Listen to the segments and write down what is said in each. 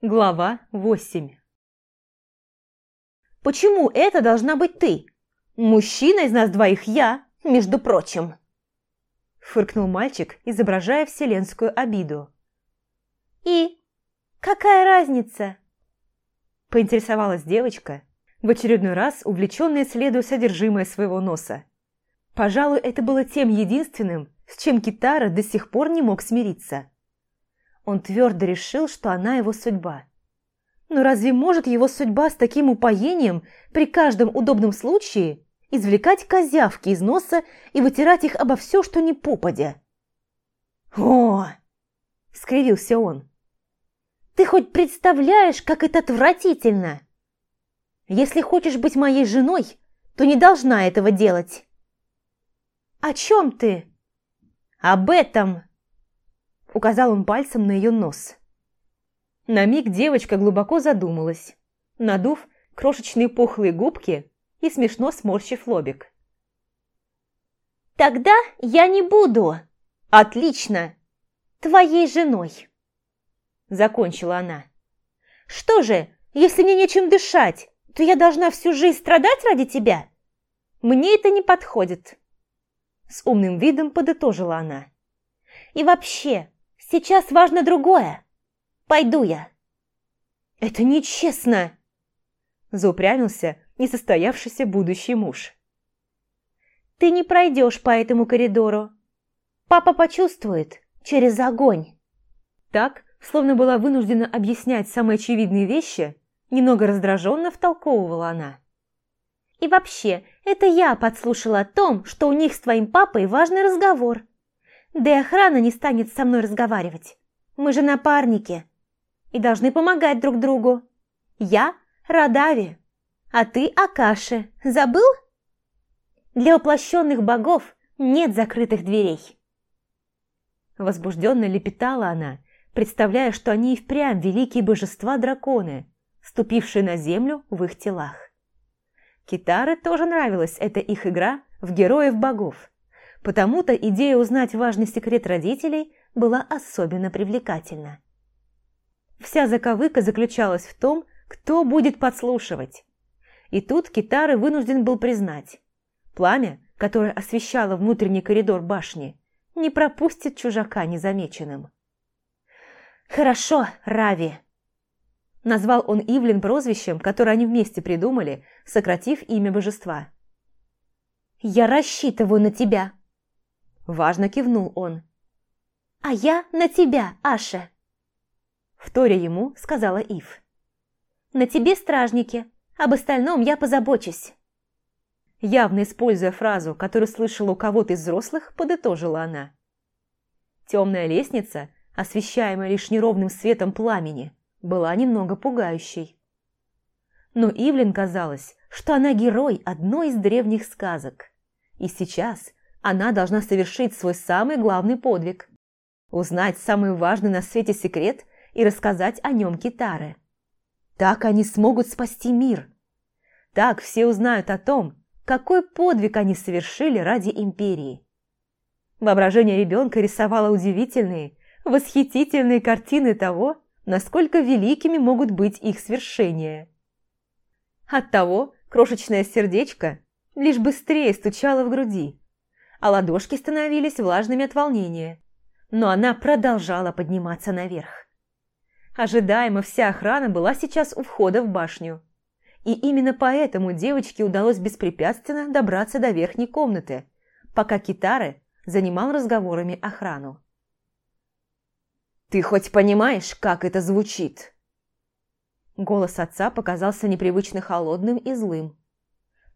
Глава 8 «Почему это должна быть ты? Мужчина из нас двоих я, между прочим!» Фыркнул мальчик, изображая вселенскую обиду. «И? Какая разница?» Поинтересовалась девочка, в очередной раз увлеченная исследуя содержимое своего носа. Пожалуй, это было тем единственным, с чем Китара до сих пор не мог смириться. Он твердо решил, что она его судьба. Но разве может его судьба с таким упоением при каждом удобном случае извлекать козявки из носа и вытирать их обо все, что не попадя? «О!» – скривился он. «Ты хоть представляешь, как это отвратительно? Если хочешь быть моей женой, то не должна этого делать». «О чем ты?» «Об этом!» Указал он пальцем на ее нос. На миг девочка глубоко задумалась, надув крошечные пухлые губки и смешно сморщив лобик. «Тогда я не буду. Отлично. Твоей женой!» Закончила она. «Что же, если мне нечем дышать, то я должна всю жизнь страдать ради тебя? Мне это не подходит!» С умным видом подытожила она. «И вообще, Сейчас важно другое. Пойду я». «Это нечестно!» Заупрямился несостоявшийся будущий муж. «Ты не пройдешь по этому коридору. Папа почувствует через огонь». Так, словно была вынуждена объяснять самые очевидные вещи, немного раздраженно втолковывала она. «И вообще, это я подслушала о том, что у них с твоим папой важный разговор. Да и охрана не станет со мной разговаривать. Мы же напарники и должны помогать друг другу. Я Радави, а ты Акаши. Забыл? Для воплощенных богов нет закрытых дверей. Возбужденно лепетала она, представляя, что они и впрямь великие божества-драконы, ступившие на землю в их телах. Китары тоже нравилась эта их игра в героев-богов. Потому-то идея узнать важный секрет родителей была особенно привлекательна. Вся заковыка заключалась в том, кто будет подслушивать. И тут Китары вынужден был признать. Пламя, которое освещало внутренний коридор башни, не пропустит чужака незамеченным. «Хорошо, Рави!» Назвал он Ивлин прозвищем, которое они вместе придумали, сократив имя божества. «Я рассчитываю на тебя!» Важно кивнул он. «А я на тебя, Аша!» Вторя ему сказала Ив. «На тебе стражники, об остальном я позабочусь». Явно используя фразу, которую слышала у кого-то из взрослых, подытожила она. Темная лестница, освещаемая лишь неровным светом пламени, была немного пугающей. Но Ивлин казалось, что она герой одной из древних сказок. И сейчас, она должна совершить свой самый главный подвиг – узнать самый важный на свете секрет и рассказать о нем Китаре. Так они смогут спасти мир. Так все узнают о том, какой подвиг они совершили ради империи. Воображение ребенка рисовало удивительные, восхитительные картины того, насколько великими могут быть их свершения. Оттого крошечное сердечко лишь быстрее стучало в груди, а ладошки становились влажными от волнения. Но она продолжала подниматься наверх. Ожидаемо вся охрана была сейчас у входа в башню. И именно поэтому девочке удалось беспрепятственно добраться до верхней комнаты, пока Китары занимал разговорами охрану. «Ты хоть понимаешь, как это звучит?» Голос отца показался непривычно холодным и злым.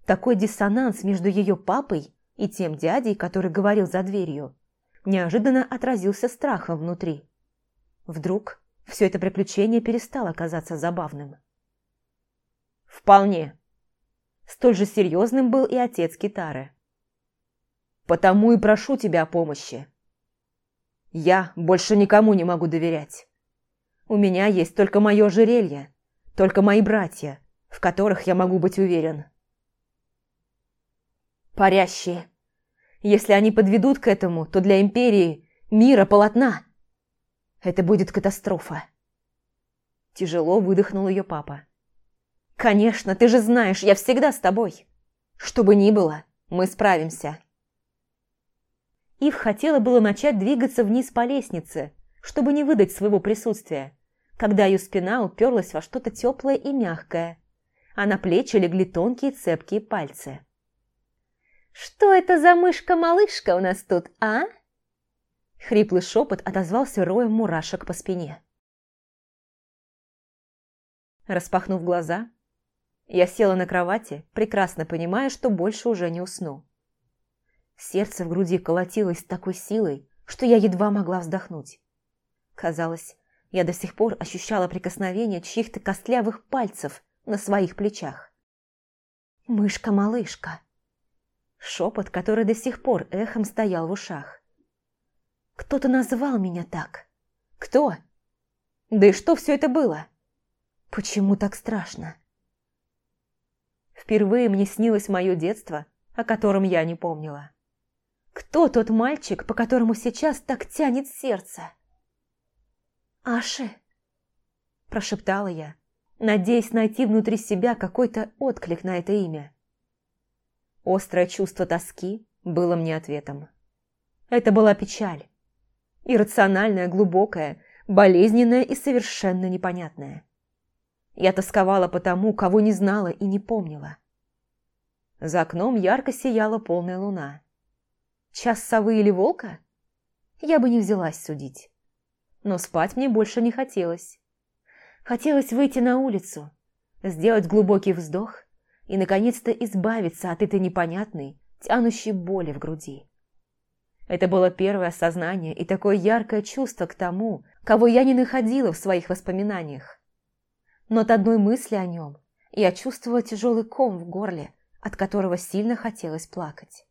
Такой диссонанс между ее папой и тем дядей, который говорил за дверью, неожиданно отразился страхом внутри. Вдруг все это приключение перестало казаться забавным. «Вполне». Столь же серьезным был и отец Китары. «Потому и прошу тебя о помощи. Я больше никому не могу доверять. У меня есть только мое ожерелье, только мои братья, в которых я могу быть уверен». Парящие. Если они подведут к этому, то для Империи мира полотна. Это будет катастрофа. Тяжело выдохнул ее папа. «Конечно, ты же знаешь, я всегда с тобой. Что бы ни было, мы справимся». Ив хотела было начать двигаться вниз по лестнице, чтобы не выдать своего присутствия, когда ее спина уперлась во что-то теплое и мягкое, а на плечи легли тонкие цепкие пальцы. «Что это за мышка-малышка у нас тут, а?» Хриплый шепот отозвался роем мурашек по спине. Распахнув глаза, я села на кровати, прекрасно понимая, что больше уже не усну. Сердце в груди колотилось с такой силой, что я едва могла вздохнуть. Казалось, я до сих пор ощущала прикосновение чьих-то костлявых пальцев на своих плечах. «Мышка-малышка!» Шепот, который до сих пор эхом стоял в ушах. «Кто-то назвал меня так. Кто? Да и что все это было? Почему так страшно?» Впервые мне снилось мое детство, о котором я не помнила. Кто тот мальчик, по которому сейчас так тянет сердце? «Аши!» – прошептала я, надеясь найти внутри себя какой-то отклик на это имя. Острое чувство тоски было мне ответом. Это была печаль. Иррациональная, глубокая, болезненная и совершенно непонятная. Я тосковала по тому, кого не знала и не помнила. За окном ярко сияла полная луна. Час совы или волка? Я бы не взялась судить. Но спать мне больше не хотелось. Хотелось выйти на улицу, сделать глубокий вздох и, наконец-то, избавиться от этой непонятной, тянущей боли в груди. Это было первое осознание и такое яркое чувство к тому, кого я не находила в своих воспоминаниях. Но от одной мысли о нем я чувствовала тяжелый ком в горле, от которого сильно хотелось плакать.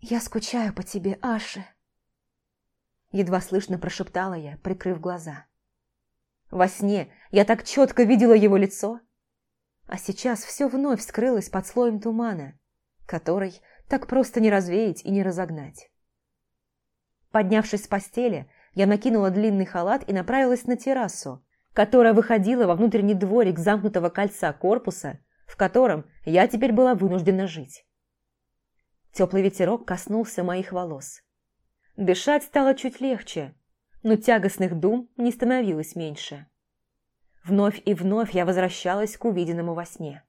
«Я скучаю по тебе, Аши!» Едва слышно прошептала я, прикрыв глаза. Во сне я так четко видела его лицо, а сейчас все вновь скрылось под слоем тумана, который так просто не развеять и не разогнать. Поднявшись с постели, я накинула длинный халат и направилась на террасу, которая выходила во внутренний дворик замкнутого кольца корпуса, в котором я теперь была вынуждена жить. Теплый ветерок коснулся моих волос. Дышать стало чуть легче, но тягостных дум не становилось меньше. Вновь и вновь я возвращалась к увиденному во сне.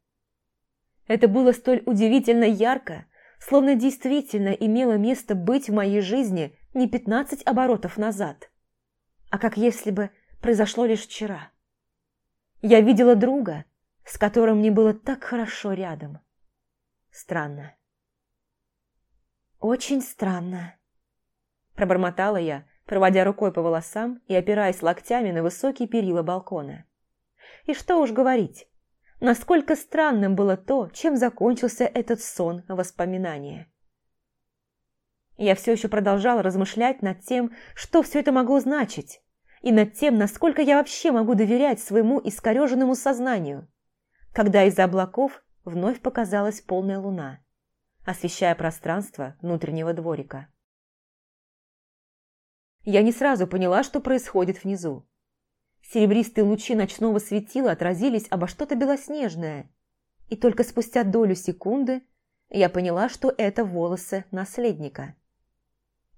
Это было столь удивительно ярко, словно действительно имело место быть в моей жизни не пятнадцать оборотов назад, а как если бы произошло лишь вчера. Я видела друга, с которым мне было так хорошо рядом. Странно. «Очень странно», – пробормотала я, проводя рукой по волосам и опираясь локтями на высокие перила балкона. И что уж говорить, насколько странным было то, чем закончился этот сон воспоминания. Я все еще продолжала размышлять над тем, что все это могло значить, и над тем, насколько я вообще могу доверять своему искореженному сознанию, когда из-за облаков вновь показалась полная луна, освещая пространство внутреннего дворика. Я не сразу поняла, что происходит внизу. Серебристые лучи ночного светила отразились обо что-то белоснежное. И только спустя долю секунды я поняла, что это волосы наследника.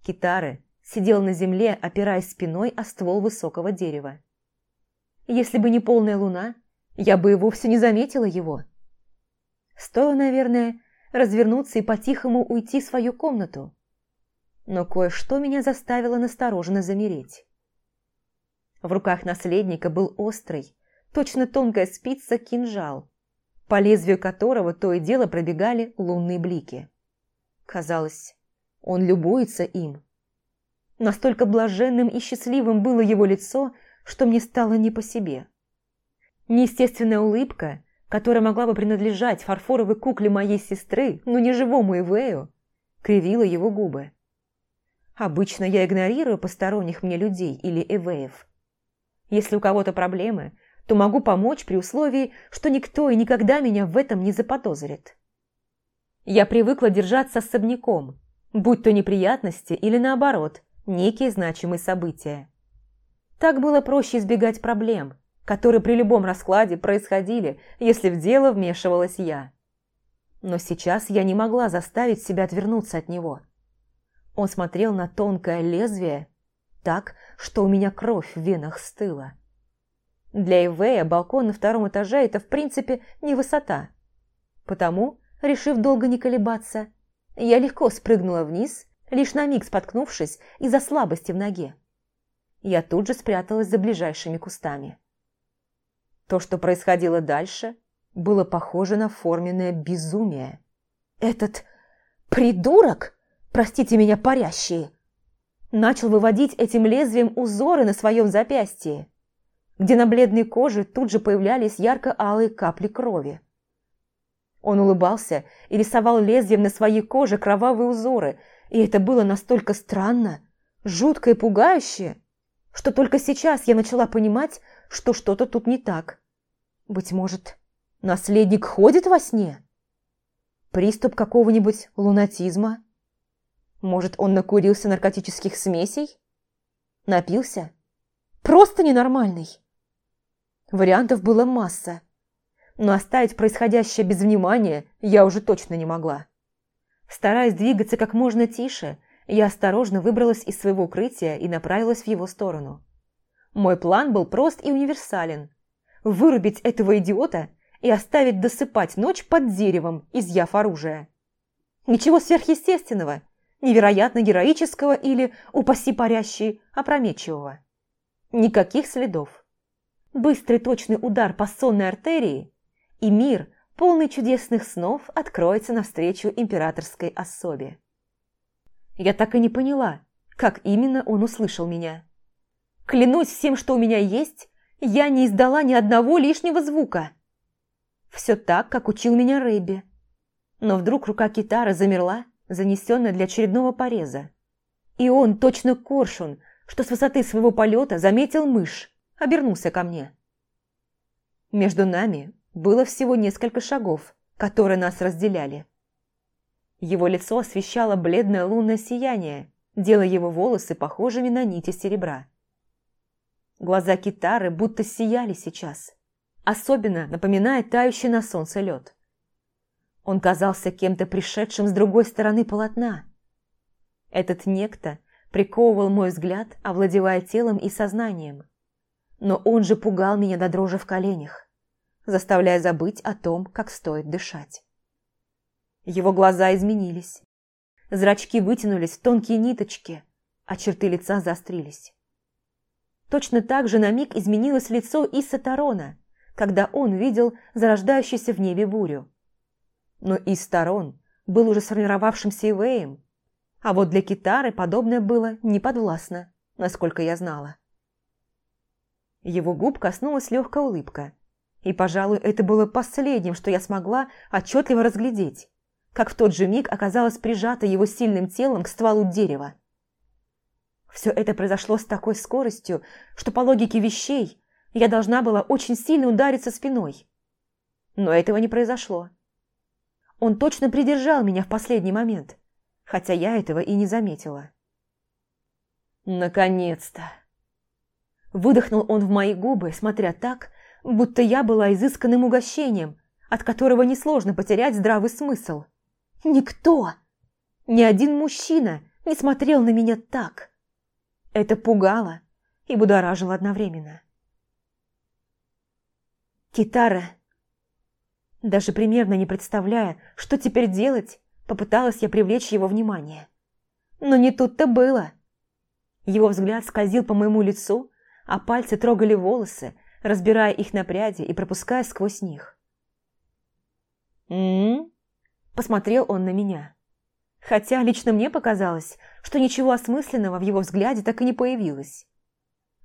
Китары сидел на земле, опираясь спиной о ствол высокого дерева. Если бы не полная луна, я бы и вовсе не заметила его. Стоило, наверное, развернуться и по-тихому уйти в свою комнату. Но кое-что меня заставило настороженно замереть. В руках наследника был острый, точно тонкая спица кинжал, по лезвию которого то и дело пробегали лунные блики. Казалось, он любуется им. Настолько блаженным и счастливым было его лицо, что мне стало не по себе. Неестественная улыбка, которая могла бы принадлежать фарфоровой кукле моей сестры, но не живому Ивею, кривила его губы. Обычно я игнорирую посторонних мне людей или Ивеев. Если у кого-то проблемы, то могу помочь при условии, что никто и никогда меня в этом не заподозрит. Я привыкла держаться особняком, будь то неприятности или наоборот, некие значимые события. Так было проще избегать проблем, которые при любом раскладе происходили, если в дело вмешивалась я. Но сейчас я не могла заставить себя отвернуться от него. Он смотрел на тонкое лезвие так, что у меня кровь в венах стыла. Для Ивея балкон на втором этаже – это, в принципе, не высота. Потому, решив долго не колебаться, я легко спрыгнула вниз, лишь на миг споткнувшись из-за слабости в ноге. Я тут же спряталась за ближайшими кустами. То, что происходило дальше, было похоже на форменное безумие. Этот придурок, простите меня, парящий, начал выводить этим лезвием узоры на своем запястье, где на бледной коже тут же появлялись ярко-алые капли крови. Он улыбался и рисовал лезвием на своей коже кровавые узоры, и это было настолько странно, жутко и пугающе, что только сейчас я начала понимать, что что-то тут не так. Быть может, наследник ходит во сне? Приступ какого-нибудь лунатизма? Может, он накурился наркотических смесей? Напился? Просто ненормальный. Вариантов было масса. Но оставить происходящее без внимания я уже точно не могла. Стараясь двигаться как можно тише, я осторожно выбралась из своего укрытия и направилась в его сторону. Мой план был прост и универсален. Вырубить этого идиота и оставить досыпать ночь под деревом, изъяв оружие. Ничего сверхъестественного – невероятно героического или, упаси парящий, опрометчивого. Никаких следов. Быстрый точный удар по сонной артерии, и мир, полный чудесных снов, откроется навстречу императорской особе. Я так и не поняла, как именно он услышал меня. Клянусь всем, что у меня есть, я не издала ни одного лишнего звука. Все так, как учил меня Рэйби. Но вдруг рука китары замерла, занесенная для очередного пореза. И он, точно коршун, что с высоты своего полета заметил мышь, обернулся ко мне. Между нами было всего несколько шагов, которые нас разделяли. Его лицо освещало бледное лунное сияние, делая его волосы похожими на нити серебра. Глаза китары будто сияли сейчас, особенно напоминая тающий на солнце лед. Он казался кем-то пришедшим с другой стороны полотна. Этот некто приковывал мой взгляд, овладевая телом и сознанием. Но он же пугал меня до дрожи в коленях, заставляя забыть о том, как стоит дышать. Его глаза изменились. Зрачки вытянулись в тонкие ниточки, а черты лица заострились. Точно так же на миг изменилось лицо Исса Тарона, когда он видел зарождающуюся в небе бурю но из сторон был уже сформировавшимся Ивеем, а вот для Китары подобное было неподвластно, насколько я знала. Его губ коснулась легкая улыбка, и, пожалуй, это было последним, что я смогла отчетливо разглядеть, как в тот же миг оказалась прижата его сильным телом к стволу дерева. Все это произошло с такой скоростью, что по логике вещей я должна была очень сильно удариться спиной. Но этого не произошло. Он точно придержал меня в последний момент, хотя я этого и не заметила. «Наконец-то!» Выдохнул он в мои губы, смотря так, будто я была изысканным угощением, от которого несложно потерять здравый смысл. Никто, ни один мужчина не смотрел на меня так. Это пугало и будоражило одновременно. Китара даже примерно не представляя, что теперь делать, попыталась я привлечь его внимание. Но не тут-то было. Его взгляд скользил по моему лицу, а пальцы трогали волосы, разбирая их на пряди и пропуская сквозь них. «М-м-м?» посмотрел он на меня. Хотя лично мне показалось, что ничего осмысленного в его взгляде так и не появилось.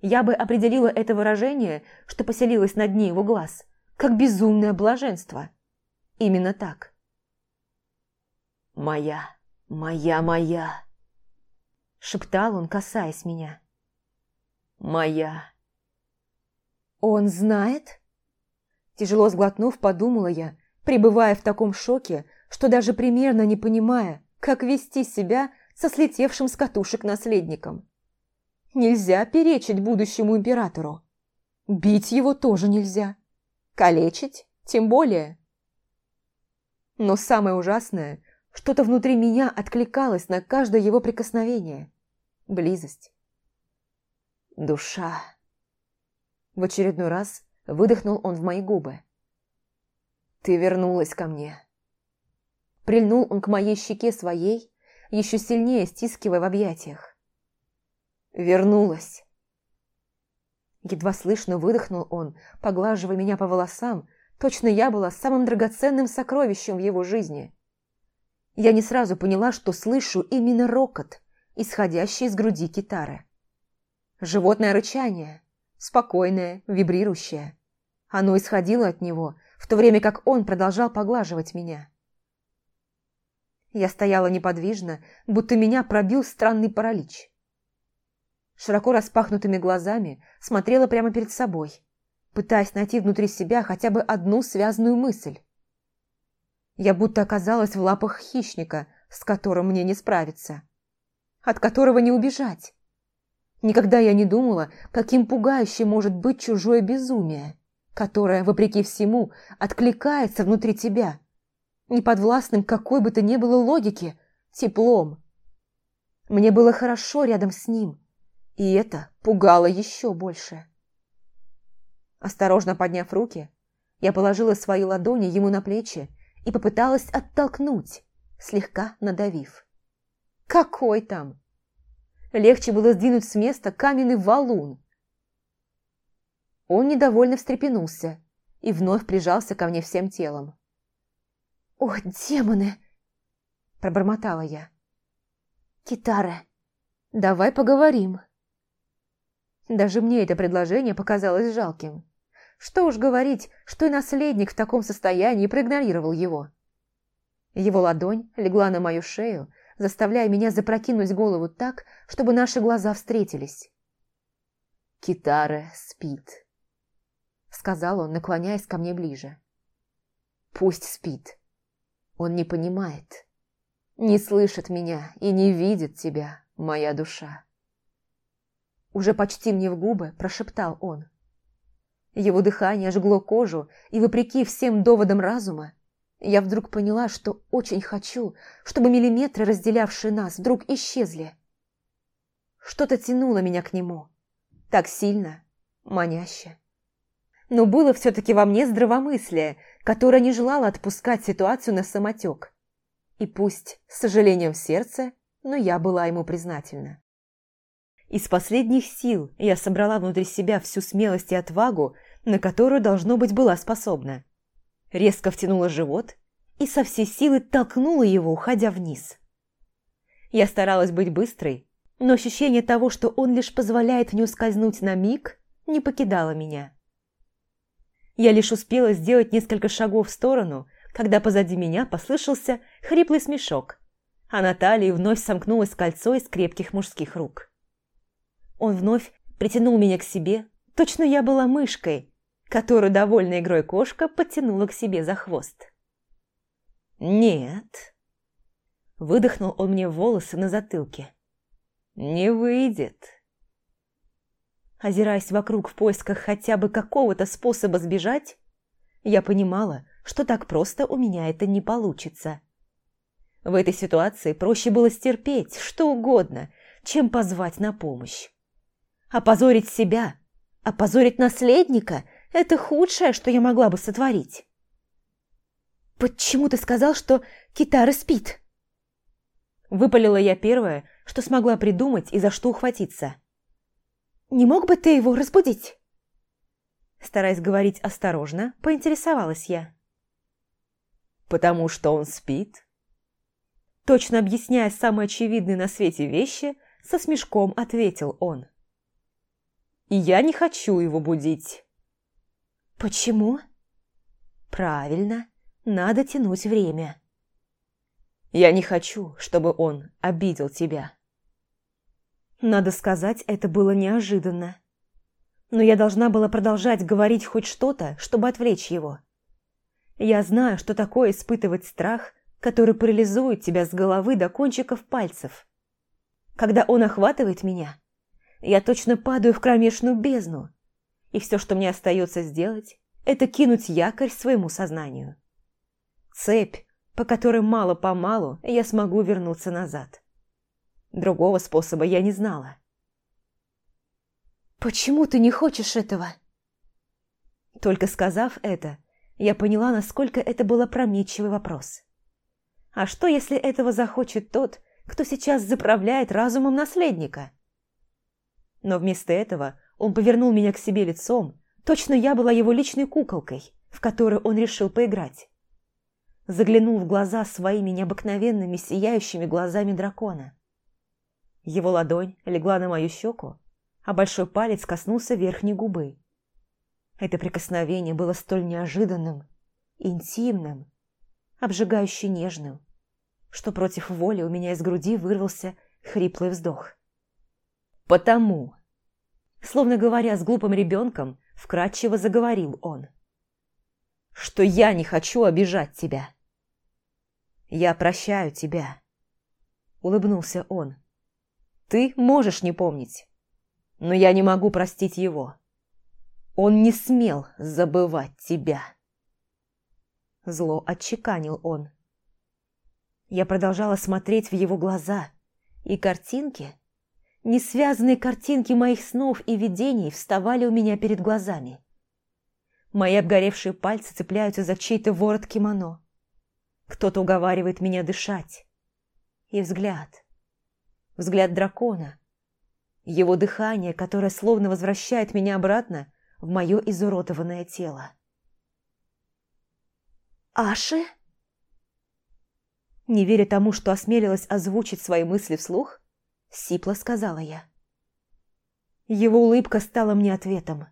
Я бы определила это выражение, что поселилось на дне его глаз, как безумное блаженство. Именно так. «Моя, моя, моя!» Шептал он, касаясь меня. «Моя!» «Он знает?» Тяжело сглотнув, подумала я, пребывая в таком шоке, что даже примерно не понимая, как вести себя со слетевшим с катушек наследником. Нельзя перечить будущему императору. Бить его тоже нельзя. Калечить тем более. Но самое ужасное, что-то внутри меня откликалось на каждое его прикосновение. Близость. Душа. В очередной раз выдохнул он в мои губы. «Ты вернулась ко мне». Прильнул он к моей щеке своей, еще сильнее стискивая в объятиях. «Вернулась». Едва слышно выдохнул он, поглаживая меня по волосам, точно я была самым драгоценным сокровищем в его жизни. Я не сразу поняла, что слышу именно рокот, исходящий из груди китары. Животное рычание, спокойное, вибрирующее. Оно исходило от него, в то время как он продолжал поглаживать меня. Я стояла неподвижно, будто меня пробил странный паралич. Широко распахнутыми глазами смотрела прямо перед собой, пытаясь найти внутри себя хотя бы одну связанную мысль. Я будто оказалась в лапах хищника, с которым мне не справиться, от которого не убежать. Никогда я не думала, каким пугающим может быть чужое безумие, которое, вопреки всему, откликается внутри тебя, неподвластным какой бы то ни было логике, теплом. Мне было хорошо рядом с ним, и это пугало еще больше. Осторожно подняв руки, я положила свои ладони ему на плечи и попыталась оттолкнуть, слегка надавив. «Какой там?» Легче было сдвинуть с места каменный валун. Он недовольно встрепенулся и вновь прижался ко мне всем телом. «О, демоны!» – пробормотала я. «Китара, давай поговорим». Даже мне это предложение показалось жалким. Что уж говорить, что и наследник в таком состоянии проигнорировал его. Его ладонь легла на мою шею, заставляя меня запрокинуть голову так, чтобы наши глаза встретились. «Китара спит», — сказал он, наклоняясь ко мне ближе. «Пусть спит. Он не понимает, не слышит меня и не видит тебя, моя душа». Уже почти мне в губы прошептал он. Его дыхание жгло кожу, и, вопреки всем доводам разума, я вдруг поняла, что очень хочу, чтобы миллиметры, разделявшие нас, вдруг исчезли. Что-то тянуло меня к нему. Так сильно, маняще. Но было все-таки во мне здравомыслие, которое не желало отпускать ситуацию на самотек. И пусть с сожалением в сердце, но я была ему признательна. Из последних сил я собрала внутри себя всю смелость и отвагу, на которую, должно быть, была способна резко втянула живот и со всей силы толкнула его, уходя вниз. Я старалась быть быстрой, но ощущение того, что он лишь позволяет мне ускользнуть на миг, не покидало меня. Я лишь успела сделать несколько шагов в сторону, когда позади меня послышался хриплый смешок, а на талии вновь сомкнулось кольцо из крепких мужских рук. Он вновь притянул меня к себе, точно я была мышкой, которую довольная игрой кошка подтянула к себе за хвост. «Нет», – выдохнул он мне волосы на затылке. «Не выйдет». Озираясь вокруг в поисках хотя бы какого-то способа сбежать, я понимала, что так просто у меня это не получится. В этой ситуации проще было стерпеть что угодно, чем позвать на помощь. Опозорить себя, опозорить наследника – это худшее, что я могла бы сотворить. «Почему ты сказал, что Китара спит?» Выпалила я первое, что смогла придумать и за что ухватиться. «Не мог бы ты его разбудить?» Стараясь говорить осторожно, поинтересовалась я. «Потому что он спит?» Точно объясняя самые очевидные на свете вещи, со смешком ответил он. «И я не хочу его будить». «Почему?» «Правильно, надо тянуть время». «Я не хочу, чтобы он обидел тебя». Надо сказать, это было неожиданно. Но я должна была продолжать говорить хоть что-то, чтобы отвлечь его. Я знаю, что такое испытывать страх, который парализует тебя с головы до кончиков пальцев. Когда он охватывает меня, я точно падаю в кромешную бездну, и все, что мне остается сделать, это кинуть якорь своему сознанию. Цепь, по которой мало-помалу я смогу вернуться назад. Другого способа я не знала. «Почему ты не хочешь этого?» Только сказав это, я поняла, насколько это был опрометчивый вопрос. А что, если этого захочет тот, кто сейчас заправляет разумом наследника? Но вместо этого он повернул меня к себе лицом, точно я была его личной куколкой, в которую он решил поиграть. Заглянул в глаза своими необыкновенными сияющими глазами дракона. Его ладонь легла на мою щеку, а большой палец коснулся верхней губы. Это прикосновение было столь неожиданным, интимным, обжигающе нежным, что против воли у меня из груди вырвался хриплый вздох. «Потому!» Словно говоря с глупым ребенком, вкратчиво заговорил он. «Что я не хочу обижать тебя!» «Я прощаю тебя!» Улыбнулся он. «Ты можешь не помнить, но я не могу простить его!» Он не смел забывать тебя. Зло отчеканил он. Я продолжала смотреть в его глаза, и картинки, несвязанные картинки моих снов и видений вставали у меня перед глазами. Мои обгоревшие пальцы цепляются за чей-то ворот кимоно. Кто-то уговаривает меня дышать. И взгляд. Взгляд дракона. Его дыхание, которое словно возвращает меня обратно в мое изуродованное тело. «Аши?» Не веря тому, что осмелилась озвучить свои мысли вслух, сипло сказала я. Его улыбка стала мне ответом.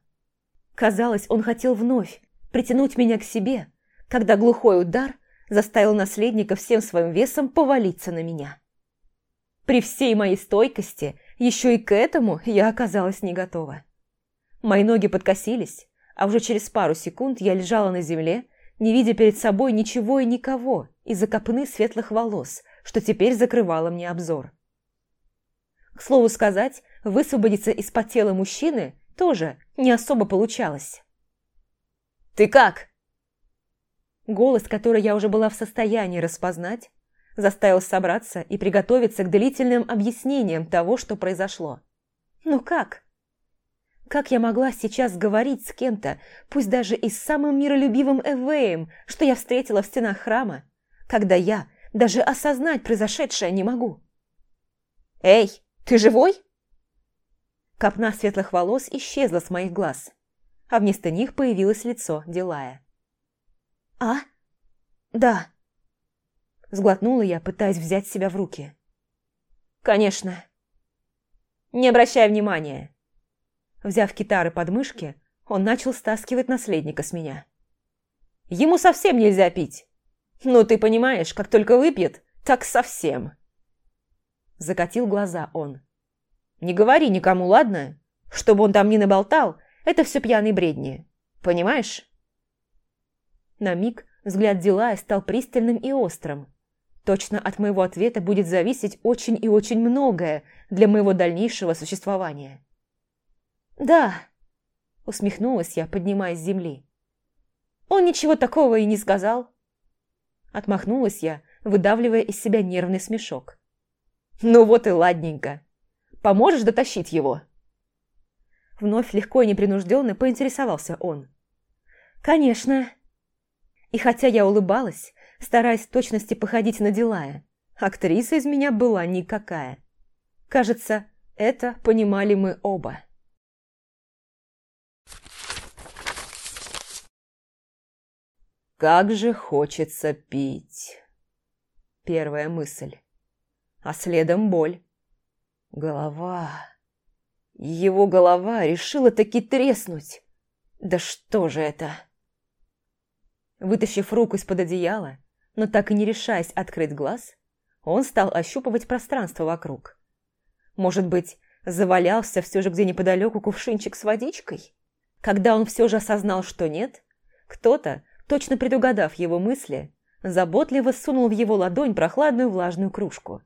Казалось, он хотел вновь притянуть меня к себе, когда глухой удар заставил наследника всем своим весом повалиться на меня. При всей моей стойкости еще и к этому я оказалась не готова. Мои ноги подкосились, а уже через пару секунд я лежала на земле, не видя перед собой ничего и никого из-за копны светлых волос, что теперь закрывало мне обзор. К слову сказать, высвободиться из-под тела мужчины тоже не особо получалось. «Ты как?» Голос, который я уже была в состоянии распознать, заставил собраться и приготовиться к длительным объяснениям того, что произошло. «Ну как?» Как я могла сейчас говорить с кем-то, пусть даже и с самым миролюбивым Эвеем, что я встретила в стенах храма, когда я даже осознать произошедшее не могу? «Эй, ты живой?» Копна светлых волос исчезла с моих глаз, а вместо них появилось лицо Дилая. «А? Да». Сглотнула я, пытаясь взять себя в руки. «Конечно». «Не обращай внимания», Взяв китары под мышки, он начал стаскивать наследника с меня. «Ему совсем нельзя пить. Ну, ты понимаешь, как только выпьет, так совсем». Закатил глаза он. «Не говори никому, ладно? Чтобы он там не наболтал, это все пьяные бредни. Понимаешь?» На миг взгляд Дилая стал пристальным и острым. Точно от моего ответа будет зависеть очень и очень многое для моего дальнейшего существования. «Да», – усмехнулась я, поднимаясь с земли. «Он ничего такого и не сказал». Отмахнулась я, выдавливая из себя нервный смешок. «Ну вот и ладненько. Поможешь дотащить его?» Вновь легко и непринужденно поинтересовался он. «Конечно». И хотя я улыбалась, стараясь в точности походить на Дилая, актриса из меня была никакая. Кажется, это понимали мы оба. Как же хочется пить. Первая мысль. А следом боль. Голова. Его голова решила таки треснуть. Да что же это? Вытащив руку из-под одеяла, но так и не решаясь открыть глаз, он стал ощупывать пространство вокруг. Может быть, завалялся все же где неподалеку кувшинчик с водичкой? Когда он все же осознал, что нет, кто-то точно предугадав его мысли, заботливо сунул в его ладонь прохладную влажную кружку.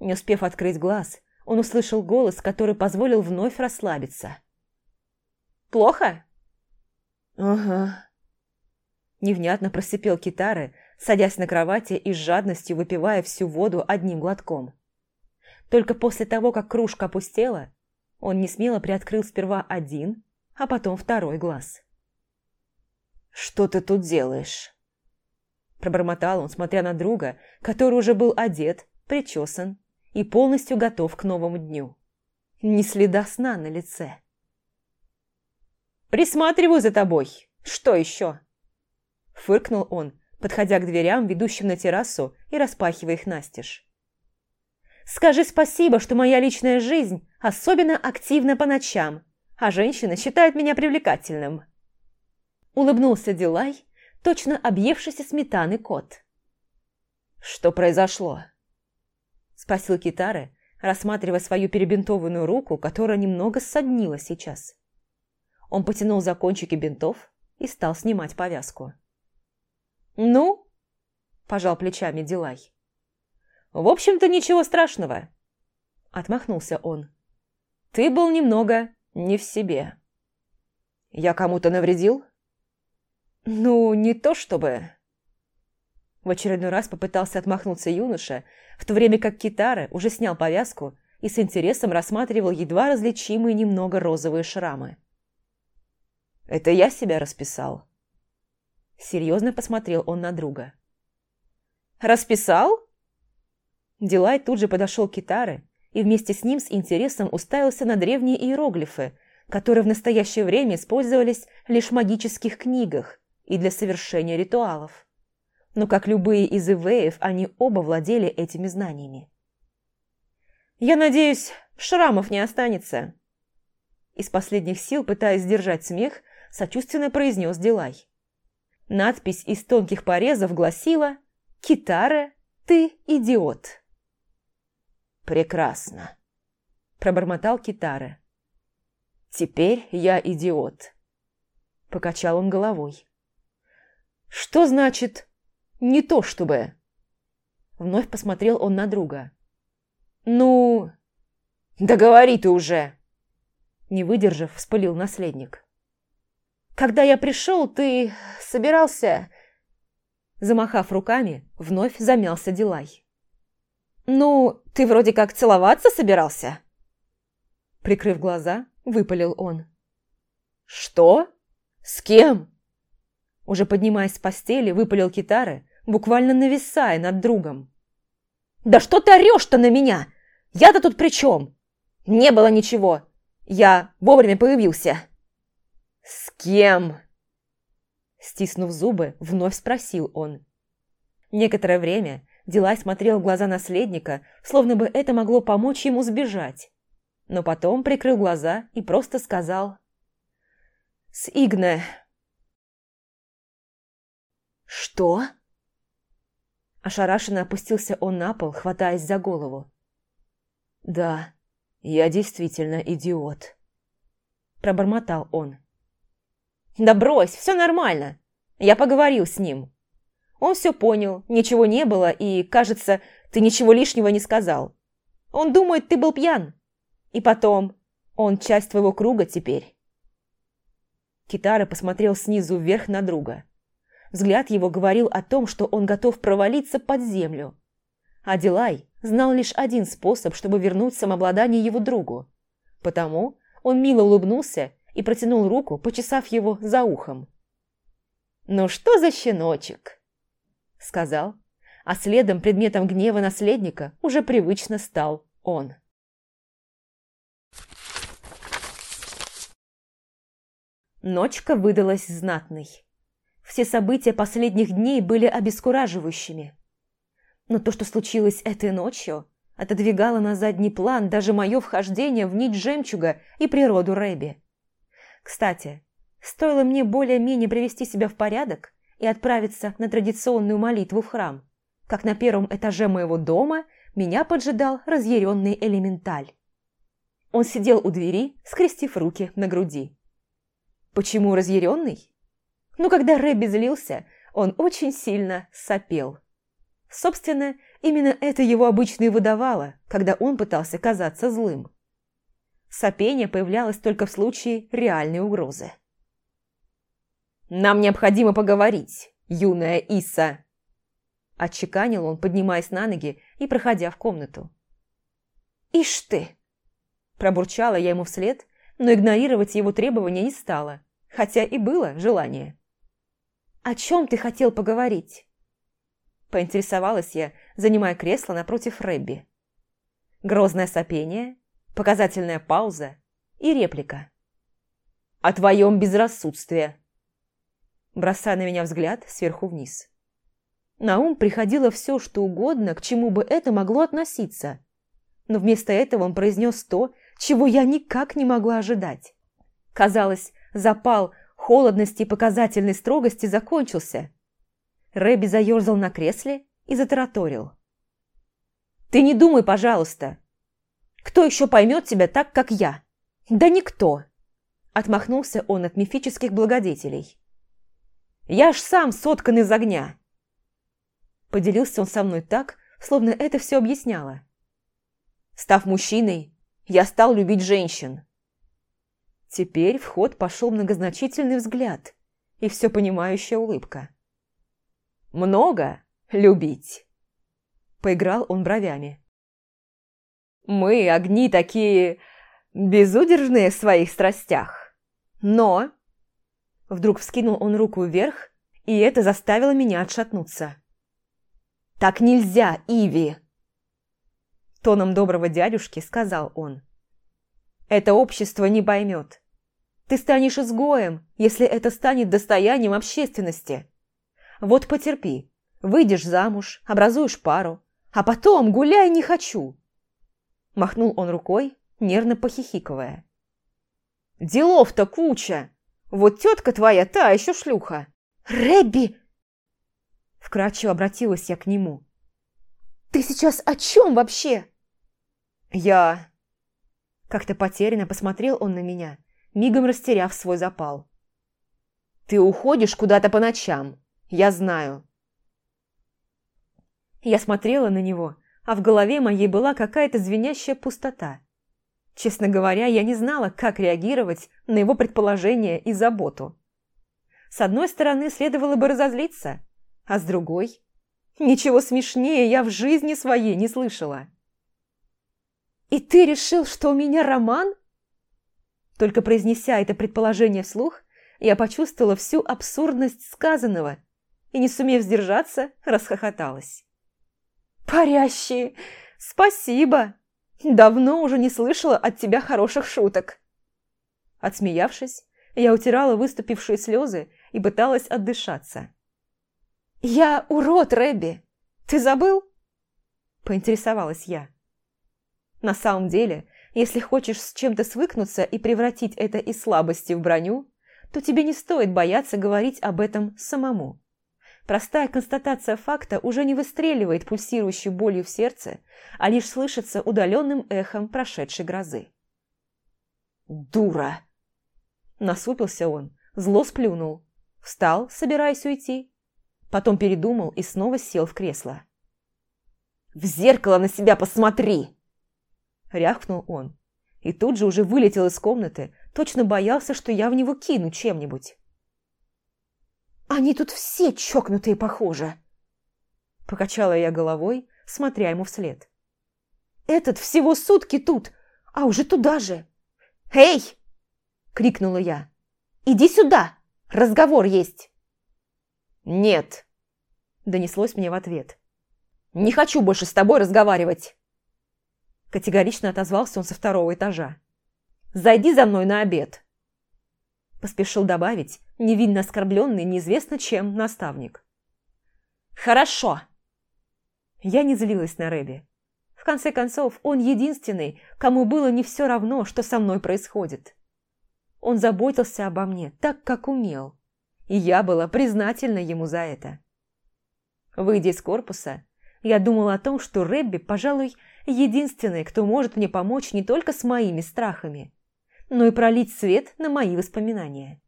Не успев открыть глаз, он услышал голос, который позволил вновь расслабиться. «Плохо?» «Ага». Невнятно просипел Китары, садясь на кровати и с жадностью выпивая всю воду одним глотком. Только после того, как кружка опустела, он несмело приоткрыл сперва один, а потом второй глаз. «Что ты тут делаешь?» Пробормотал он, смотря на друга, который уже был одет, причесан и полностью готов к новому дню. Ни следа сна на лице. «Присматриваю за тобой. Что еще?» Фыркнул он, подходя к дверям, ведущим на террасу, и распахивая их настежь. «Скажи спасибо, что моя личная жизнь особенно активна по ночам, а женщины считают меня привлекательным». Улыбнулся Дилай, точно объевшийся сметаны кот. «Что произошло?» Спросил Китары, рассматривая свою перебинтованную руку, которая немного ссаднила сейчас. Он потянул за кончики бинтов и стал снимать повязку. «Ну?» – пожал плечами Дилай. «В общем-то, ничего страшного», – отмахнулся он. «Ты был немного не в себе». «Я кому-то навредил?» «Ну, не то чтобы...» В очередной раз попытался отмахнуться юноша, в то время как Китара уже снял повязку и с интересом рассматривал едва различимые немного розовые шрамы. «Это я себя расписал?» Серьезно посмотрел он на друга. «Расписал?» Дилай тут же подошел к Китаре и вместе с ним с интересом уставился на древние иероглифы, которые в настоящее время использовались лишь в магических книгах и для совершения ритуалов. Но, как любые из ивеев, они оба владели этими знаниями. «Я надеюсь, шрамов не останется?» Из последних сил, пытаясь сдержать смех, сочувственно произнес Дилай. Надпись из тонких порезов гласила «Китара, ты идиот». «Прекрасно», – пробормотал Китара. «Теперь я идиот», – покачал он головой. «Что значит «не то чтобы»?» Вновь посмотрел он на друга. «Ну...» «Да говори ты уже!» Не выдержав, вспылил наследник. Когда я пришел, ты собирался...» Замахав руками, вновь замялся Дилай. «Ну, ты вроде как целоваться собирался?» Прикрыв глаза, выпалил он. «Что? С кем?» Уже поднимаясь с постели, выпалил Китары, буквально нависая над другом. «Да что ты орешь-то на меня? Я-то тут при чем? Не было ничего. Я вовремя появился». «С кем?» Стиснув зубы, вновь спросил он. Некоторое время Дилай смотрел в глаза наследника, словно бы это могло помочь ему сбежать. Но потом прикрыл глаза и просто сказал «С Игне». «Что?» Ошарашенно опустился он на пол, хватаясь за голову. «Да, я действительно идиот», – пробормотал он. «Да брось, все нормально. Я поговорил с ним. Он все понял, ничего не было, и, кажется, ты ничего лишнего не сказал. Он думает, ты был пьян. И потом, он часть твоего круга теперь». Китара посмотрел снизу вверх на друга. Взгляд его говорил о том, что он готов провалиться под землю. А Дилай знал лишь один способ, чтобы вернуть самообладание его другу. Потому он мило улыбнулся и протянул руку, почесав его за ухом. «Ну что за щеночек?» – сказал, а следом предметом гнева наследника уже привычно стал он. Ночка выдалась знатной. Все события последних дней были обескураживающими. Но то, что случилось этой ночью, отодвигало на задний план даже мое вхождение в нить жемчуга и природу Рэби. Кстати, стоило мне более-менее привести себя в порядок и отправиться на традиционную молитву в храм, как на первом этаже моего дома меня поджидал разъяренный элементаль. Он сидел у двери, скрестив руки на груди. Почему разъяренный? Ну, когда Рэбби злился, он очень сильно сопел. Собственно, именно это его обычно и выдавало, когда он пытался казаться злым. Сопение появлялось только в случае реальной угрозы. «Нам необходимо поговорить, юная Иса!» Отчеканил он, поднимаясь на ноги и проходя в комнату. «Ишь ты!» Пробурчала я ему вслед, но игнорировать его требования не стала, хотя и было желание. «О чем ты хотел поговорить?» Поинтересовалась я, занимая кресло напротив Рэбби. Грозное сопение, показательная пауза и реплика. «О твоем безрассудстве!» Бросая на меня взгляд сверху вниз. На ум приходило все, что угодно, к чему бы это могло относиться. Но вместо этого он произнес то, чего я никак не могла ожидать. Казалось, запал холодности и показательной строгости закончился. Рэби заерзал на кресле и затараторил. «Ты не думай, пожалуйста. Кто еще поймет тебя так, как я? Да никто!» Отмахнулся он от мифических благодетелей. «Я ж сам соткан из огня!» Поделился он со мной так, словно это все объясняло. Став мужчиной, я стал любить женщин. Теперь в ход пошел многозначительный взгляд и все понимающая улыбка. «Много любить?» Поиграл он бровями. «Мы, огни, такие безудержные в своих страстях. Но...» Вдруг вскинул он руку вверх, и это заставило меня отшатнуться. «Так нельзя, Иви!» Тоном доброго дядюшки сказал он. «Это общество не поймет. Ты станешь изгоем, если это станет достоянием общественности. Вот потерпи. Выйдешь замуж, образуешь пару, а потом гуляй не хочу. Махнул он рукой, нервно похихикывая. Делов-то куча. Вот тетка твоя, та еще шлюха. Рэбби! Вкратчиво обратилась я к нему. Ты сейчас о чем вообще? Я... Как-то потерянно посмотрел он на меня мигом растеряв свой запал. «Ты уходишь куда-то по ночам, я знаю». Я смотрела на него, а в голове моей была какая-то звенящая пустота. Честно говоря, я не знала, как реагировать на его предположение и заботу. С одной стороны, следовало бы разозлиться, а с другой... Ничего смешнее я в жизни своей не слышала. «И ты решил, что у меня роман?» Только произнеся это предположение вслух, я почувствовала всю абсурдность сказанного и, не сумев сдержаться, расхохоталась. «Парящие! Спасибо! Давно уже не слышала от тебя хороших шуток!» Отсмеявшись, я утирала выступившие слезы и пыталась отдышаться. «Я урод, Рэбби! Ты забыл?» Поинтересовалась я. На самом деле, если хочешь с чем-то свыкнуться и превратить это из слабости в броню, то тебе не стоит бояться говорить об этом самому. Простая констатация факта уже не выстреливает пульсирующей болью в сердце, а лишь слышится удаленным эхом прошедшей грозы. «Дура!» Насупился он, зло сплюнул, встал, собираясь уйти, потом передумал и снова сел в кресло. «В зеркало на себя посмотри!» Рявкнул он. И тут же уже вылетел из комнаты, точно боялся, что я в него кину чем-нибудь. «Они тут все чокнутые, похоже!» Покачала я головой, смотря ему вслед. «Этот всего сутки тут, а уже туда же!» «Эй!» — крикнула я. «Иди сюда! Разговор есть!» «Нет!» — донеслось мне в ответ. «Не хочу больше с тобой разговаривать!» Категорично отозвался он со второго этажа. «Зайди за мной на обед!» Поспешил добавить, невинно оскорбленный неизвестно чем наставник. «Хорошо!» Я не злилась на Рэби. В конце концов, он единственный, кому было не все равно, что со мной происходит. Он заботился обо мне так, как умел, и я была признательна ему за это. Выйдя из корпуса, я думала о том, что Рэбби, пожалуй, единственный, кто может мне помочь не только с моими страхами, но и пролить свет на мои воспоминания.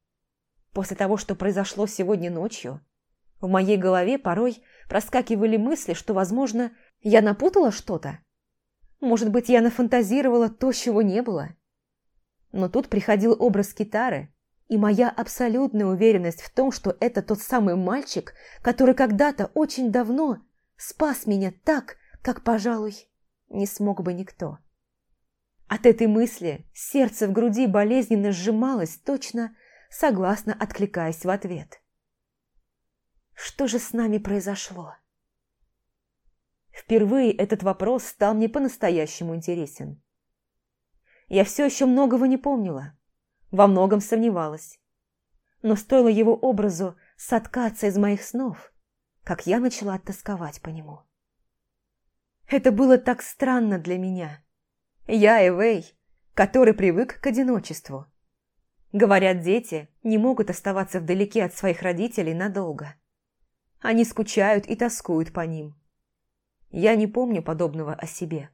После того, что произошло сегодня ночью, в моей голове порой проскакивали мысли, что, возможно, Я напутала что-то? Может быть, я нафантазировала то, чего не было? Но тут приходил образ китары, и моя абсолютная уверенность в том, что это тот самый мальчик, который когда-то очень давно спас меня так, как, пожалуй, не смог бы никто. От этой мысли сердце в груди болезненно сжималось, точно согласно откликаясь в ответ. Что же с нами произошло? Впервые этот вопрос стал мне по-настоящему интересен. Я все еще многого не помнила, во многом сомневалась. Но стоило его образу соткаться из моих снов, как я начала тосковать по нему. Это было так странно для меня. Я Эвей, который привык к одиночеству. Говорят, дети не могут оставаться вдалеке от своих родителей надолго. Они скучают и тоскуют по ним. Я не помню подобного о себе.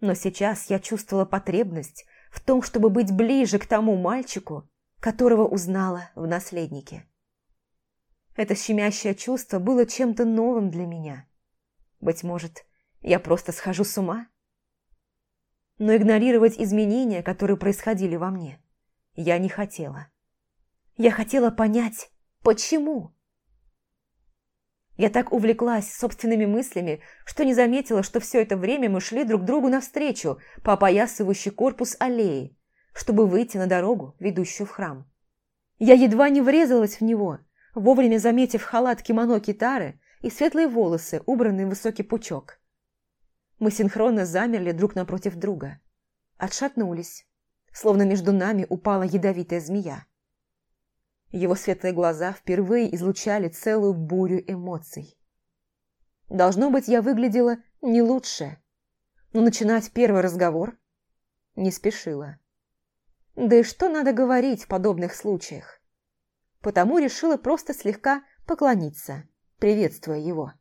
Но сейчас я чувствовала потребность в том, чтобы быть ближе к тому мальчику, которого узнала в наследнике. Это щемящее чувство было чем-то новым для меня. Быть может, я просто схожу с ума? Но игнорировать изменения, которые происходили во мне, я не хотела. Я хотела понять, почему. Я так увлеклась собственными мыслями, что не заметила, что все это время мы шли друг другу навстречу по опоясывающей корпус аллеи, чтобы выйти на дорогу, ведущую в храм. Я едва не врезалась в него, вовремя заметив халат кимоно китары и светлые волосы, убранные в высокий пучок. Мы синхронно замерли друг напротив друга. Отшатнулись, словно между нами упала ядовитая змея. Его светлые глаза впервые излучали целую бурю эмоций. Должно быть, я выглядела не лучше, но начинать первый разговор не спешила. Да и что надо говорить в подобных случаях? Потому решила просто слегка поклониться, приветствуя его.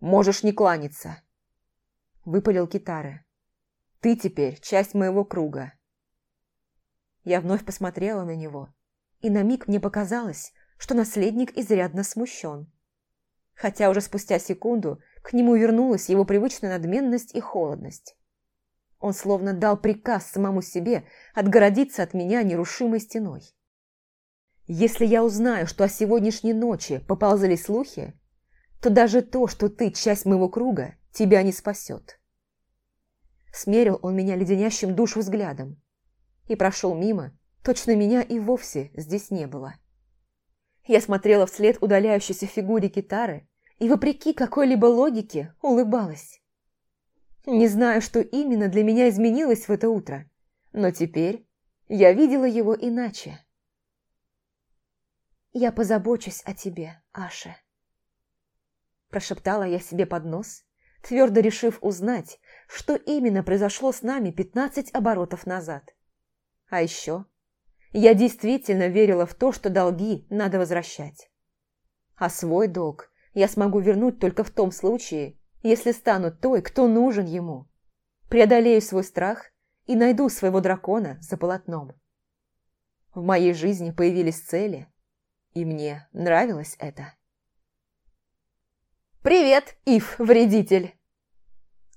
«Можешь не кланяться», — выпалил Китары. «Ты теперь часть моего круга». Я вновь посмотрела на него и на миг мне показалось, что наследник изрядно смущен. Хотя уже спустя секунду к нему вернулась его привычная надменность и холодность. Он словно дал приказ самому себе отгородиться от меня нерушимой стеной. Если я узнаю, что о сегодняшней ночи поползали слухи, то даже то, что ты часть моего круга, тебя не спасет. Смерил он меня леденящим душу взглядом и прошел мимо, Точно меня и вовсе здесь не было. Я смотрела вслед удаляющейся фигуре китары и, вопреки какой-либо логике, улыбалась. Не знаю, что именно для меня изменилось в это утро, но теперь я видела его иначе. «Я позабочусь о тебе, Аше», – прошептала я себе под нос, твердо решив узнать, что именно произошло с нами пятнадцать оборотов назад. А еще я действительно верила в то, что долги надо возвращать. А свой долг я смогу вернуть только в том случае, если стану той, кто нужен ему. Преодолею свой страх и найду своего дракона за полотном. В моей жизни появились цели, и мне нравилось это. «Привет, Ив, вредитель!»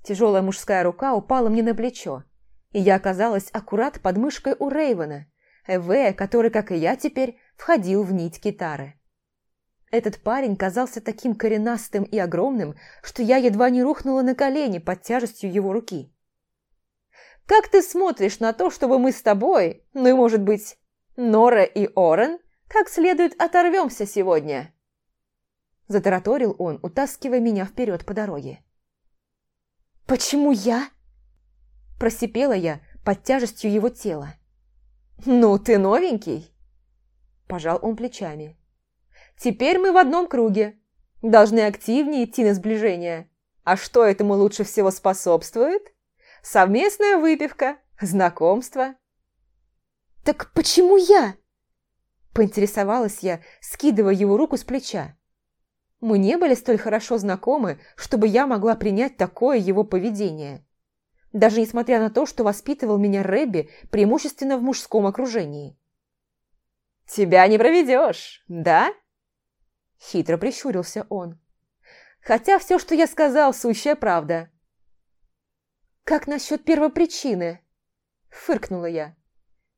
Тяжелая мужская рука упала мне на плечо, и я оказалась аккурат под мышкой у Рейвена, Эвея, который, как и я теперь, входил в нить китары. Этот парень казался таким коренастым и огромным, что я едва не рухнула на колени под тяжестью его руки. «Как ты смотришь на то, чтобы мы с тобой, ну и, может быть, Нора и Орен, как следует оторвемся сегодня?» Затараторил он, утаскивая меня вперед по дороге. «Почему я?» Просипела я под тяжестью его тела. «Ну, ты новенький?» Пожал он плечами. «Теперь мы в одном круге. Должны активнее идти на сближение. А что этому лучше всего способствует? Совместная выпивка, знакомство». «Так почему я?» Поинтересовалась я, скидывая его руку с плеча. Мы не были столь хорошо знакомы, чтобы я могла принять такое его поведение даже несмотря на то, что воспитывал меня Рэбби преимущественно в мужском окружении. «Тебя не проведешь, да?» Хитро прищурился он. Хотя все, что я сказал, сущая правда. «Как насчет первопричины?» – фыркнула я.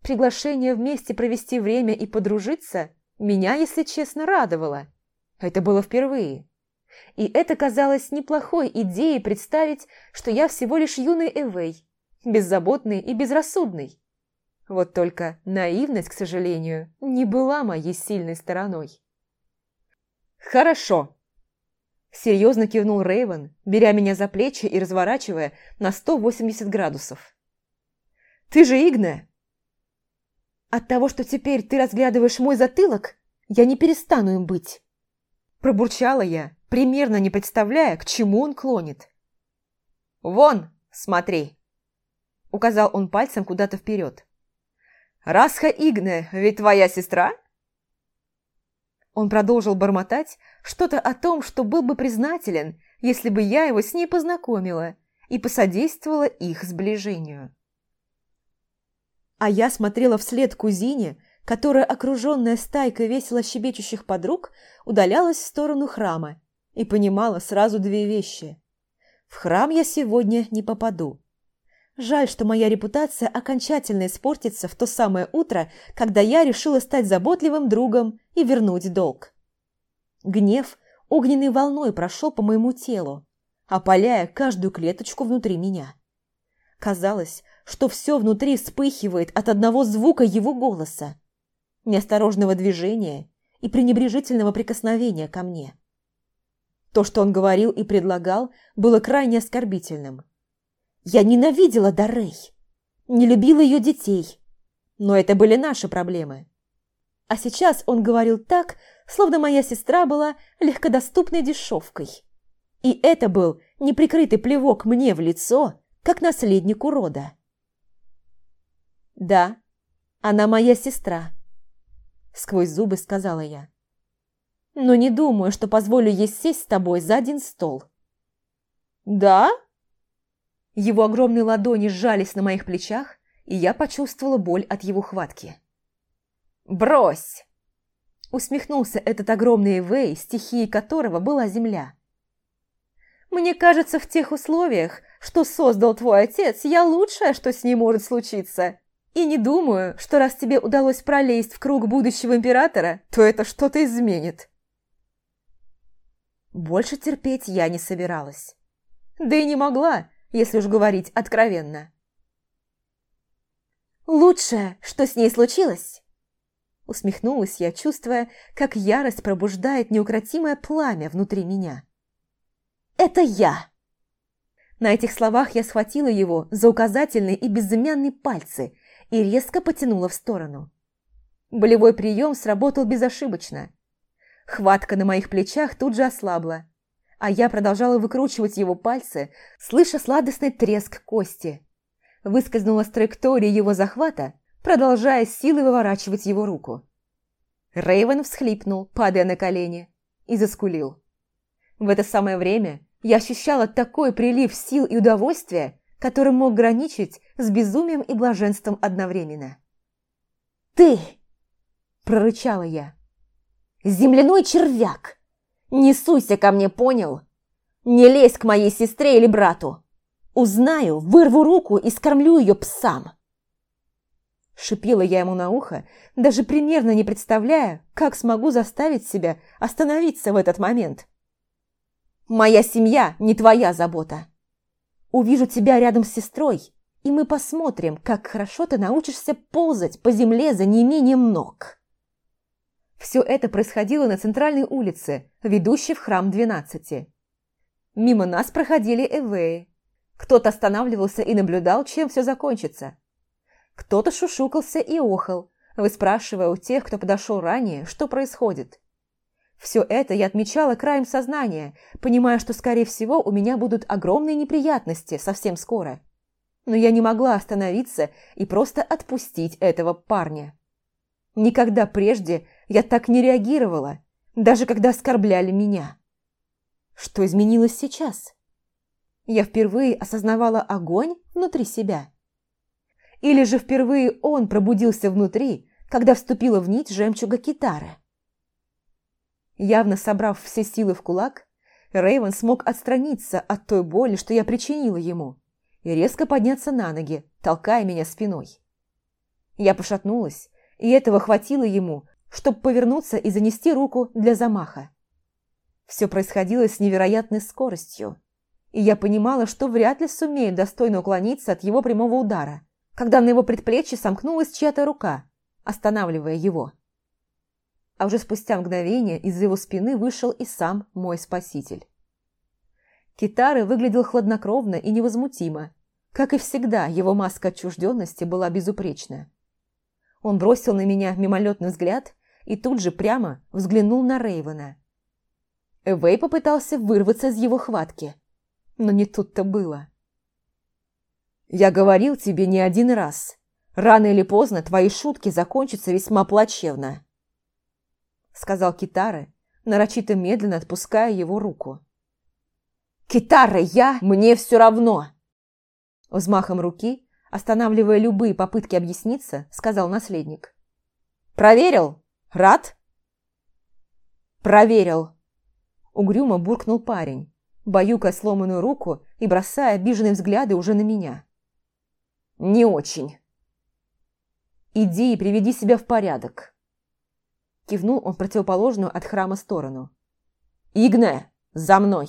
Приглашение вместе провести время и подружиться меня, если честно, радовало. Это было впервые. И это казалось неплохой идеей представить, что я всего лишь юный Эвей, беззаботный и безрассудный. Вот только наивность, к сожалению, не была моей сильной стороной. «Хорошо», – серьезно кивнул Рейвен, беря меня за плечи и разворачивая на 180 градусов. «Ты же Игна!» «От того, что теперь ты разглядываешь мой затылок, я не перестану им быть!» Пробурчала я, примерно не представляя, к чему он клонит. «Вон, смотри!» Указал он пальцем куда-то вперед. «Расха Игне, ведь твоя сестра?» Он продолжил бормотать что-то о том, что был бы признателен, если бы я его с ней познакомила и посодействовала их сближению. А я смотрела вслед кузине, которая, окруженная стайкой весело щебечущих подруг, удалялась в сторону храма и понимала сразу две вещи. В храм я сегодня не попаду. Жаль, что моя репутация окончательно испортится в то самое утро, когда я решила стать заботливым другом и вернуть долг. Гнев огненной волной прошел по моему телу, опаляя каждую клеточку внутри меня. Казалось, что все внутри вспыхивает от одного звука его голоса, неосторожного движения и пренебрежительного прикосновения ко мне. То, что он говорил и предлагал, было крайне оскорбительным – я ненавидела Дарей, не любила ее детей, но это были наши проблемы. А сейчас он говорил так, словно моя сестра была легкодоступной дешевкой. И это был неприкрытый плевок мне в лицо, как наследнику рода. «Да, она моя сестра», — сквозь зубы сказала я. «Но не думаю, что позволю ей сесть с тобой за один стол». «Да?» Его огромные ладони сжались на моих плечах, и я почувствовала боль от его хватки. «Брось!» Усмехнулся этот огромный Эвей, стихией которого была земля. «Мне кажется, в тех условиях, что создал твой отец, я лучшее, что с ней может случиться. И не думаю, что раз тебе удалось пролезть в круг будущего императора, то это что-то изменит». Больше терпеть я не собиралась. Да и не могла, если уж говорить откровенно. «Лучшее, что с ней случилось?» Усмехнулась я, чувствуя, как ярость пробуждает неукротимое пламя внутри меня. «Это я!» На этих словах я схватила его за указательные и безымянные пальцы и резко потянула в сторону. Болевой прием сработал безошибочно. Хватка на моих плечах тут же ослабла, а я продолжала выкручивать его пальцы, слыша сладостный треск кости. Выскользнула с траектории его захвата, продолжая силой выворачивать его руку. Рейвен всхлипнул, падая на колени, и заскулил. В это самое время я ощущала такой прилив сил и удовольствия, который мог граничить с безумием и блаженством одновременно. «Ты!» – прорычала я. «Земляной червяк! Не суйся ко мне, понял? Не лезь к моей сестре или брату. Узнаю, вырву руку и скормлю ее псам. Шипела я ему на ухо, даже примерно не представляя, как смогу заставить себя остановиться в этот момент. «Моя семья не твоя забота. Увижу тебя рядом с сестрой, и мы посмотрим, как хорошо ты научишься ползать по земле за неимением ног». Все это происходило на центральной улице, ведущей в храм двенадцати. Мимо нас проходили эвеи. Кто-то останавливался и наблюдал, чем все закончится. Кто-то шушукался и охал, выспрашивая у тех, кто подошел ранее, что происходит. Все это я отмечала краем сознания, понимая, что, скорее всего, у меня будут огромные неприятности совсем скоро. Но я не могла остановиться и просто отпустить этого парня. Никогда прежде я так не реагировала, даже когда оскорбляли меня. Что изменилось сейчас? Я впервые осознавала огонь внутри себя. Или же впервые он пробудился внутри, когда вступила в нить жемчуга китары. Явно собрав все силы в кулак, Рейвен смог отстраниться от той боли, что я причинила ему, и резко подняться на ноги, толкая меня спиной. Я пошатнулась, и этого хватило ему, чтобы повернуться и занести руку для замаха. Все происходило с невероятной скоростью, и я понимала, что вряд ли сумею достойно уклониться от его прямого удара, когда на его предплечье сомкнулась чья-то рука, останавливая его. А уже спустя мгновение из его спины вышел и сам мой спаситель. Китары выглядел хладнокровно и невозмутимо. Как и всегда, его маска отчужденности была безупречна. Он бросил на меня мимолетный взгляд и тут же прямо взглянул на Рейвена. Эвей попытался вырваться из его хватки, но не тут-то было. «Я говорил тебе не один раз. Рано или поздно твои шутки закончатся весьма плачевно», сказал Китары, нарочито медленно отпуская его руку. «Китара, я? Мне все равно!» Взмахом руки, останавливая любые попытки объясниться, сказал наследник. «Проверил? Рад?» «Проверил!» Угрюмо буркнул парень, баюкая сломанную руку и бросая обиженные взгляды уже на меня. «Не очень!» «Иди и приведи себя в порядок!» Кивнул он противоположную от храма сторону. «Игне, за мной!»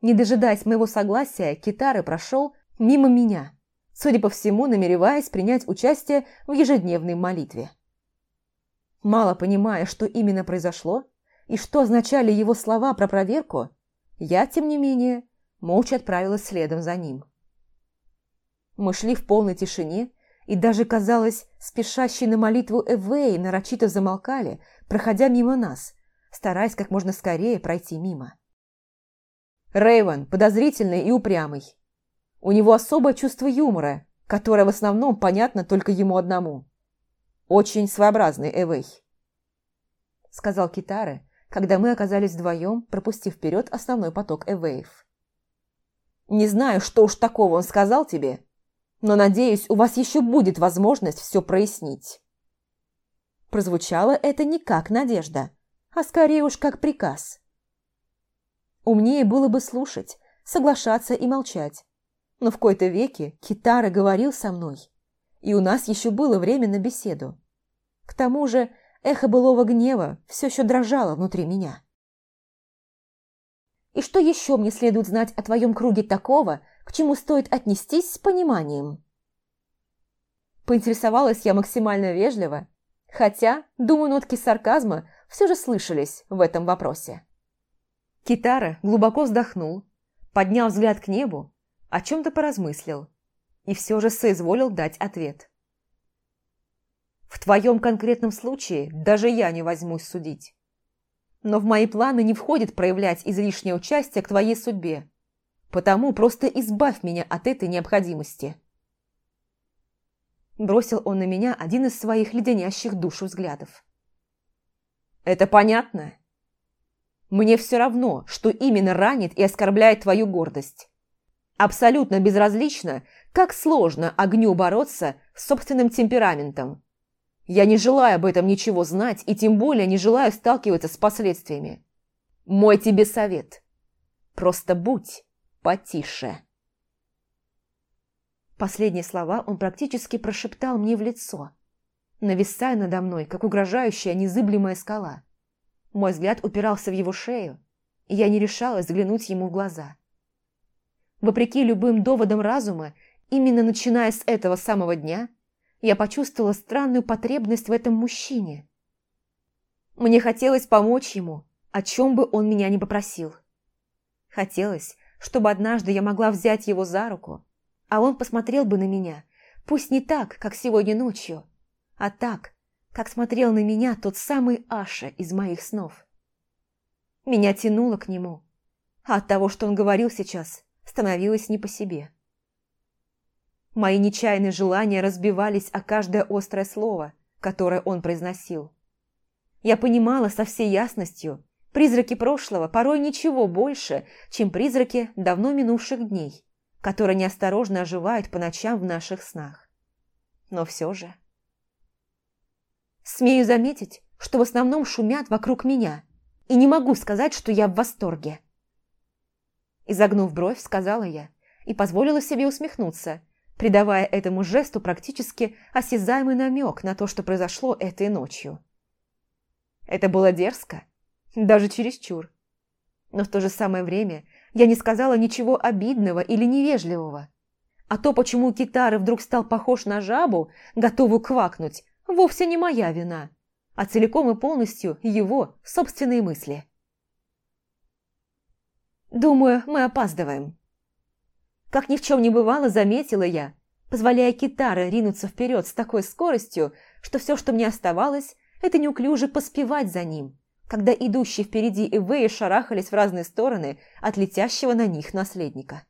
Не дожидаясь моего согласия, Китары прошел мимо меня, судя по всему, намереваясь принять участие в ежедневной молитве. Мало понимая, что именно произошло и что означали его слова про проверку, я, тем не менее, молча отправилась следом за ним. Мы шли в полной тишине, и даже, казалось, спешащие на молитву Эвей нарочито замолкали, проходя мимо нас, стараясь как можно скорее пройти мимо. Рейвен подозрительный и упрямый. У него особое чувство юмора, которое в основном понятно только ему одному. Очень своеобразный Эвей. Сказал Китары, когда мы оказались вдвоем, пропустив вперед основной поток Эвеев. Не знаю, что уж такого он сказал тебе, но, надеюсь, у вас еще будет возможность все прояснить. Прозвучало это не как надежда, а скорее уж как приказ. Умнее было бы слушать, соглашаться и молчать. Но в кои-то веки Китара говорил со мной, и у нас еще было время на беседу. К тому же эхо былого гнева все еще дрожало внутри меня. «И что еще мне следует знать о твоем круге такого, к чему стоит отнестись с пониманием?» Поинтересовалась я максимально вежливо, хотя, думаю, нотки сарказма все же слышались в этом вопросе. Китара глубоко вздохнул, поднял взгляд к небу, о чем-то поразмыслил и все же соизволил дать ответ. «В твоем конкретном случае даже я не возьмусь судить. Но в мои планы не входит проявлять излишнее участие к твоей судьбе, потому просто избавь меня от этой необходимости». Бросил он на меня один из своих леденящих душу взглядов. «Это понятно?» Мне все равно, что именно ранит и оскорбляет твою гордость. Абсолютно безразлично, как сложно огню бороться с собственным темпераментом. Я не желаю об этом ничего знать и тем более не желаю сталкиваться с последствиями. Мой тебе совет. Просто будь потише. Последние слова он практически прошептал мне в лицо, нависая надо мной, как угрожающая незыблемая скала. Мой взгляд упирался в его шею, и я не решалась взглянуть ему в глаза. Вопреки любым доводам разума, именно начиная с этого самого дня, я почувствовала странную потребность в этом мужчине. Мне хотелось помочь ему, о чем бы он меня ни попросил. Хотелось, чтобы однажды я могла взять его за руку, а он посмотрел бы на меня, пусть не так, как сегодня ночью, а так, как смотрел на меня тот самый Аша из моих снов. Меня тянуло к нему, а от того, что он говорил сейчас, становилось не по себе. Мои нечаянные желания разбивались о каждое острое слово, которое он произносил. Я понимала со всей ясностью, призраки прошлого порой ничего больше, чем призраки давно минувших дней, которые неосторожно оживают по ночам в наших снах. Но все же... Смею заметить, что в основном шумят вокруг меня, и не могу сказать, что я в восторге. Изогнув бровь, сказала я и позволила себе усмехнуться, придавая этому жесту практически осязаемый намек на то, что произошло этой ночью. Это было дерзко, даже чересчур. Но в то же самое время я не сказала ничего обидного или невежливого. А то, почему Китары вдруг стал похож на жабу, готовую квакнуть, вовсе не моя вина, а целиком и полностью его собственные мысли. «Думаю, мы опаздываем». Как ни в чем не бывало, заметила я, позволяя Китаре ринуться вперед с такой скоростью, что все, что мне оставалось, это неуклюже поспевать за ним, когда идущие впереди Эвеи шарахались в разные стороны от летящего на них наследника.